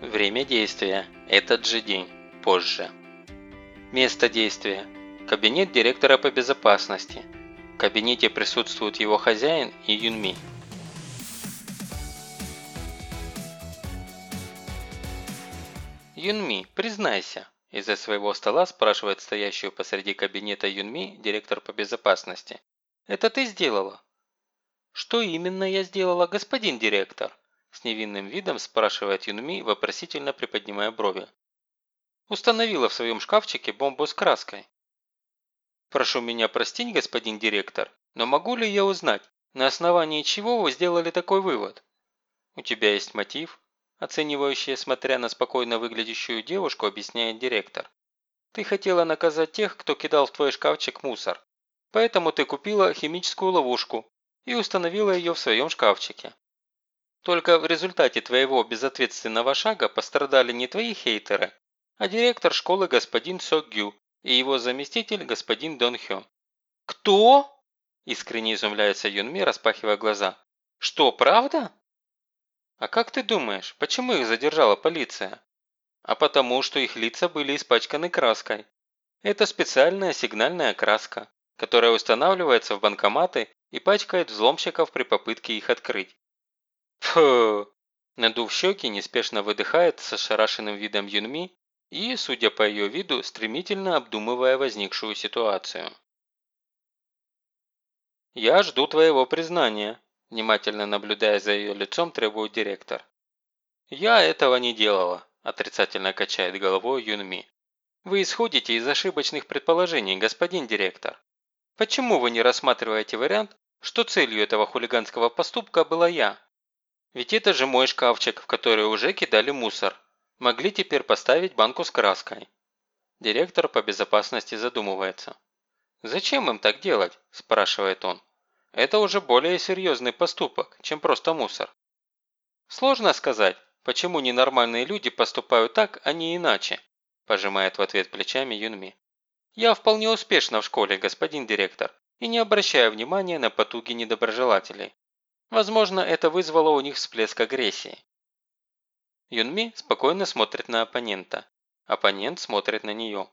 Время действия – этот же день, позже. Место действия – кабинет директора по безопасности. В кабинете присутствуют его хозяин и Юнми. Юнми, признайся, из-за своего стола спрашивает стоящую посреди кабинета Юнми директор по безопасности. Это ты сделала? Что именно я сделала, господин директор? С невинным видом спрашивает Юнми, вопросительно приподнимая брови. Установила в своем шкафчике бомбу с краской. Прошу меня простить, господин директор, но могу ли я узнать, на основании чего вы сделали такой вывод? У тебя есть мотив? Оценивающая, смотря на спокойно выглядящую девушку, объясняет директор. Ты хотела наказать тех, кто кидал в твой шкафчик мусор. Поэтому ты купила химическую ловушку и установила ее в своем шкафчике. Только в результате твоего безответственного шага пострадали не твои хейтеры, а директор школы господин Согю и его заместитель господин Дон Хё. «Кто?» – искренне изумляется Юнми, распахивая глаза. «Что, правда?» «А как ты думаешь, почему их задержала полиция?» «А потому, что их лица были испачканы краской. Это специальная сигнальная краска, которая устанавливается в банкоматы и пачкает взломщиков при попытке их открыть. Фу! Надув щеки, неспешно выдыхает с ошарашенным видом Юнми и, судя по ее виду, стремительно обдумывая возникшую ситуацию. «Я жду твоего признания», – внимательно наблюдая за ее лицом, требует директор. «Я этого не делала», – отрицательно качает головой Юнми. «Вы исходите из ошибочных предположений, господин директор. Почему вы не рассматриваете вариант, что целью этого хулиганского поступка была я?» Ведь это же мой шкафчик, в который уже кидали мусор. Могли теперь поставить банку с краской. Директор по безопасности задумывается. «Зачем им так делать?» – спрашивает он. «Это уже более серьезный поступок, чем просто мусор». «Сложно сказать, почему ненормальные люди поступают так, а не иначе», – пожимает в ответ плечами Юнми. «Я вполне успешна в школе, господин директор, и не обращаю внимания на потуги недоброжелателей. Возможно, это вызвало у них всплеск агрессии. Юнми спокойно смотрит на оппонента. Оппонент смотрит на нее.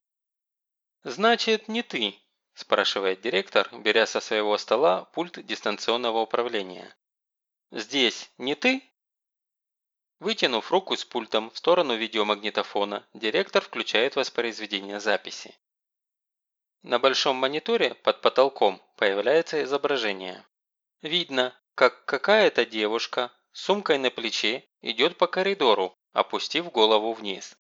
«Значит, не ты?» – спрашивает директор, беря со своего стола пульт дистанционного управления. «Здесь не ты?» Вытянув руку с пультом в сторону видеомагнитофона, директор включает воспроизведение записи. На большом мониторе под потолком появляется изображение. Видно, как какая-то девушка с сумкой на плече идет по коридору, опустив голову вниз.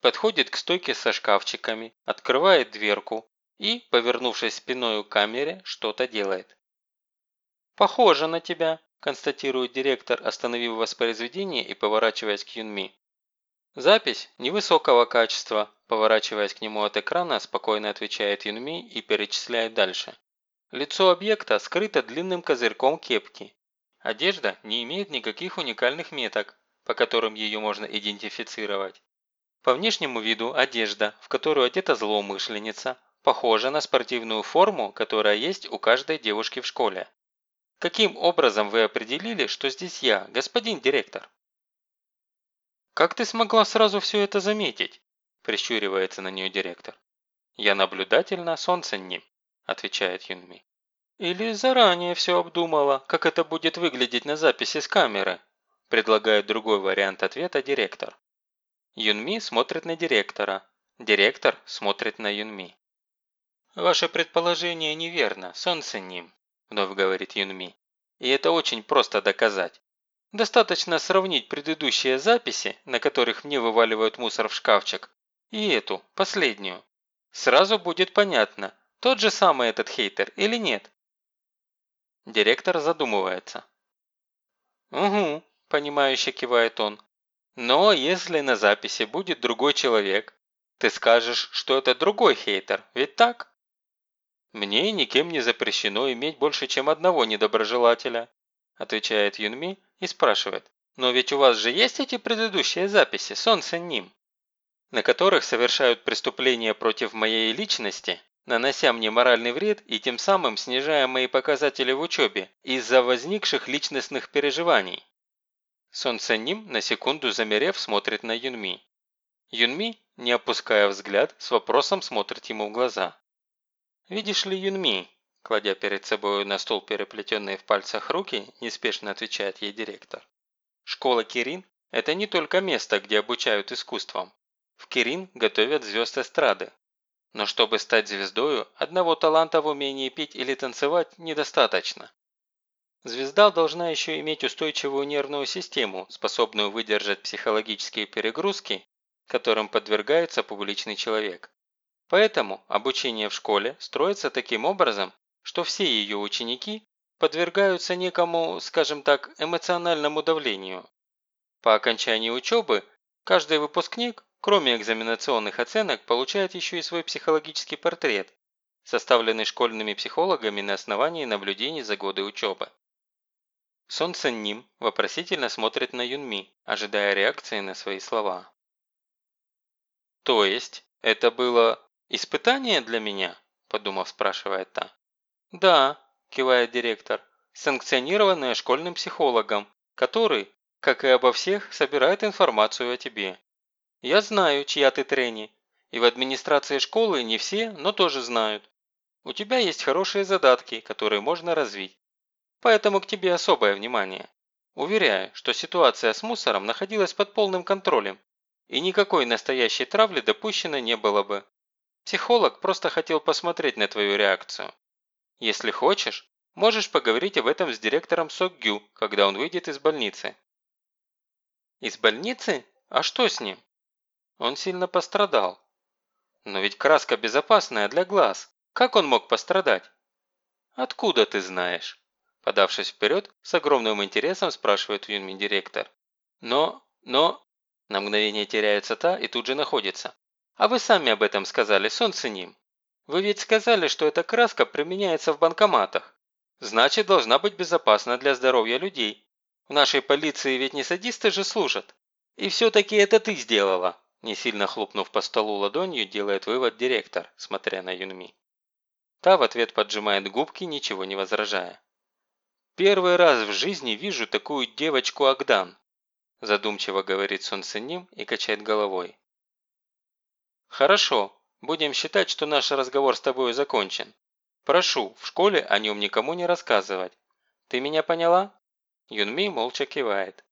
Подходит к стойке со шкафчиками, открывает дверку и, повернувшись спиной к камере, что-то делает. «Похоже на тебя», – констатирует директор, остановив воспроизведение и поворачиваясь к Юнми. Запись невысокого качества, поворачиваясь к нему от экрана, спокойно отвечает Юнми и перечисляет дальше. Лицо объекта скрыто длинным козырьком кепки. Одежда не имеет никаких уникальных меток, по которым ее можно идентифицировать. По внешнему виду одежда, в которую одета злоумышленница, похожа на спортивную форму, которая есть у каждой девушки в школе. Каким образом вы определили, что здесь я, господин директор? «Как ты смогла сразу все это заметить?» – прищуривается на нее директор. «Я наблюдательна, солнце ним отвечает Юнми. «Или заранее все обдумала, как это будет выглядеть на записи с камеры?» предлагает другой вариант ответа директор. Юнми смотрит на директора. Директор смотрит на Юнми. «Ваше предположение неверно, солнце ним», вновь говорит Юнми. «И это очень просто доказать. Достаточно сравнить предыдущие записи, на которых мне вываливают мусор в шкафчик, и эту, последнюю. Сразу будет понятно, тот же самый этот хейтер или нет? Директор задумывается. «Угу», – понимающе кивает он. «Но если на записи будет другой человек, ты скажешь, что это другой хейтер, ведь так?» «Мне никем не запрещено иметь больше, чем одного недоброжелателя», отвечает Юнми и спрашивает. «Но ведь у вас же есть эти предыдущие записи, Солнце Ним, на которых совершают преступления против моей личности нанося мне моральный вред и тем самым снижая мои показатели в учебе из-за возникших личностных переживаний. Сон Ценним, на секунду замерев, смотрит на Юнми. Юнми, не опуская взгляд, с вопросом смотрит ему в глаза. «Видишь ли, Юнми?» Кладя перед собой на стол переплетенные в пальцах руки, неспешно отвечает ей директор. «Школа Кирин – это не только место, где обучают искусствам. В Кирин готовят звезд эстрады. Но чтобы стать звездою, одного таланта в умении петь или танцевать недостаточно. Звезда должна еще иметь устойчивую нервную систему, способную выдержать психологические перегрузки, которым подвергается публичный человек. Поэтому обучение в школе строится таким образом, что все ее ученики подвергаются некому, скажем так, эмоциональному давлению. По окончании учебы каждый выпускник, кроме экзаменационных оценок, получает еще и свой психологический портрет, составленный школьными психологами на основании наблюдений за годы учебы. Сон Цен вопросительно смотрит на Юнми, ожидая реакции на свои слова. «То есть, это было испытание для меня?» – подумав, спрашивает та. «Да», – кивает директор, – «санкционированное школьным психологом, который, как и обо всех, собирает информацию о тебе. Я знаю, чья ты трени, и в администрации школы не все, но тоже знают. У тебя есть хорошие задатки, которые можно развить. Поэтому к тебе особое внимание. Уверяю, что ситуация с мусором находилась под полным контролем, и никакой настоящей травли допущено не было бы. Психолог просто хотел посмотреть на твою реакцию. Если хочешь, можешь поговорить об этом с директором Сокгю, когда он выйдет из больницы. Из больницы? А что с ним? Он сильно пострадал. Но ведь краска безопасная для глаз. Как он мог пострадать? Откуда ты знаешь? Подавшись вперед, с огромным интересом спрашивает Юнми директор. Но, но, на мгновение теряется та и тут же находится. А вы сами об этом сказали, солнце ним. Вы ведь сказали, что эта краска применяется в банкоматах. Значит, должна быть безопасна для здоровья людей. В нашей полиции ведь не садисты же служат. И все-таки это ты сделала. Не сильно хлопнув по столу ладонью, делает вывод директор, смотря на Юнми. Та в ответ поджимает губки, ничего не возражая. «Первый раз в жизни вижу такую девочку Агдан», задумчиво говорит Сон Сеним и качает головой. «Хорошо, будем считать, что наш разговор с тобой закончен. Прошу, в школе о нем никому не рассказывать. Ты меня поняла?» Юнми молча кивает.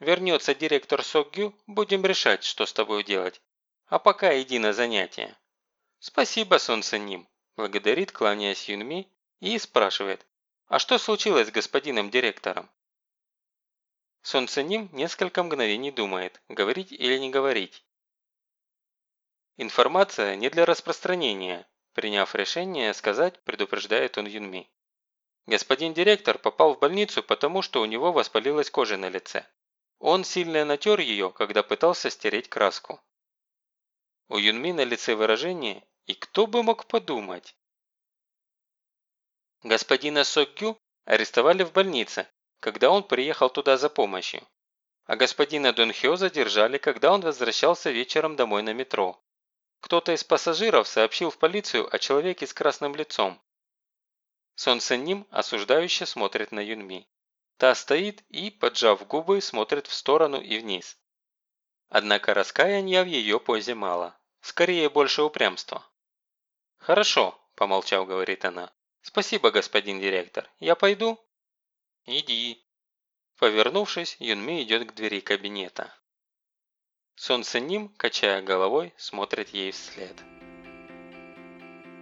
«Вернется директор Сокгю, будем решать, что с тобой делать. А пока иди на занятия». «Спасибо, Сон Сеним», благодарит, кланяясь Юнми, и спрашивает, «А что случилось с господином директором?» Солнценим несколько мгновений думает, говорить или не говорить. Информация не для распространения. Приняв решение сказать, предупреждает он Юнми. Господин директор попал в больницу, потому что у него воспалилась кожа на лице. Он сильно натер ее, когда пытался стереть краску. У Юнми на лице выражение «И кто бы мог подумать?» Господина Сокгю арестовали в больнице, когда он приехал туда за помощью. А господина Донхё задержали, когда он возвращался вечером домой на метро. Кто-то из пассажиров сообщил в полицию о человеке с красным лицом. Сон Сенним осуждающе смотрит на Юнми. Та стоит и, поджав губы, смотрит в сторону и вниз. Однако раскаяния в ее позе мало. Скорее, больше упрямства. «Хорошо», – помолчав, говорит она. «Спасибо, господин директор. Я пойду?» «Иди». Повернувшись, Юнми идет к двери кабинета. Сон Сенним, качая головой, смотрит ей вслед.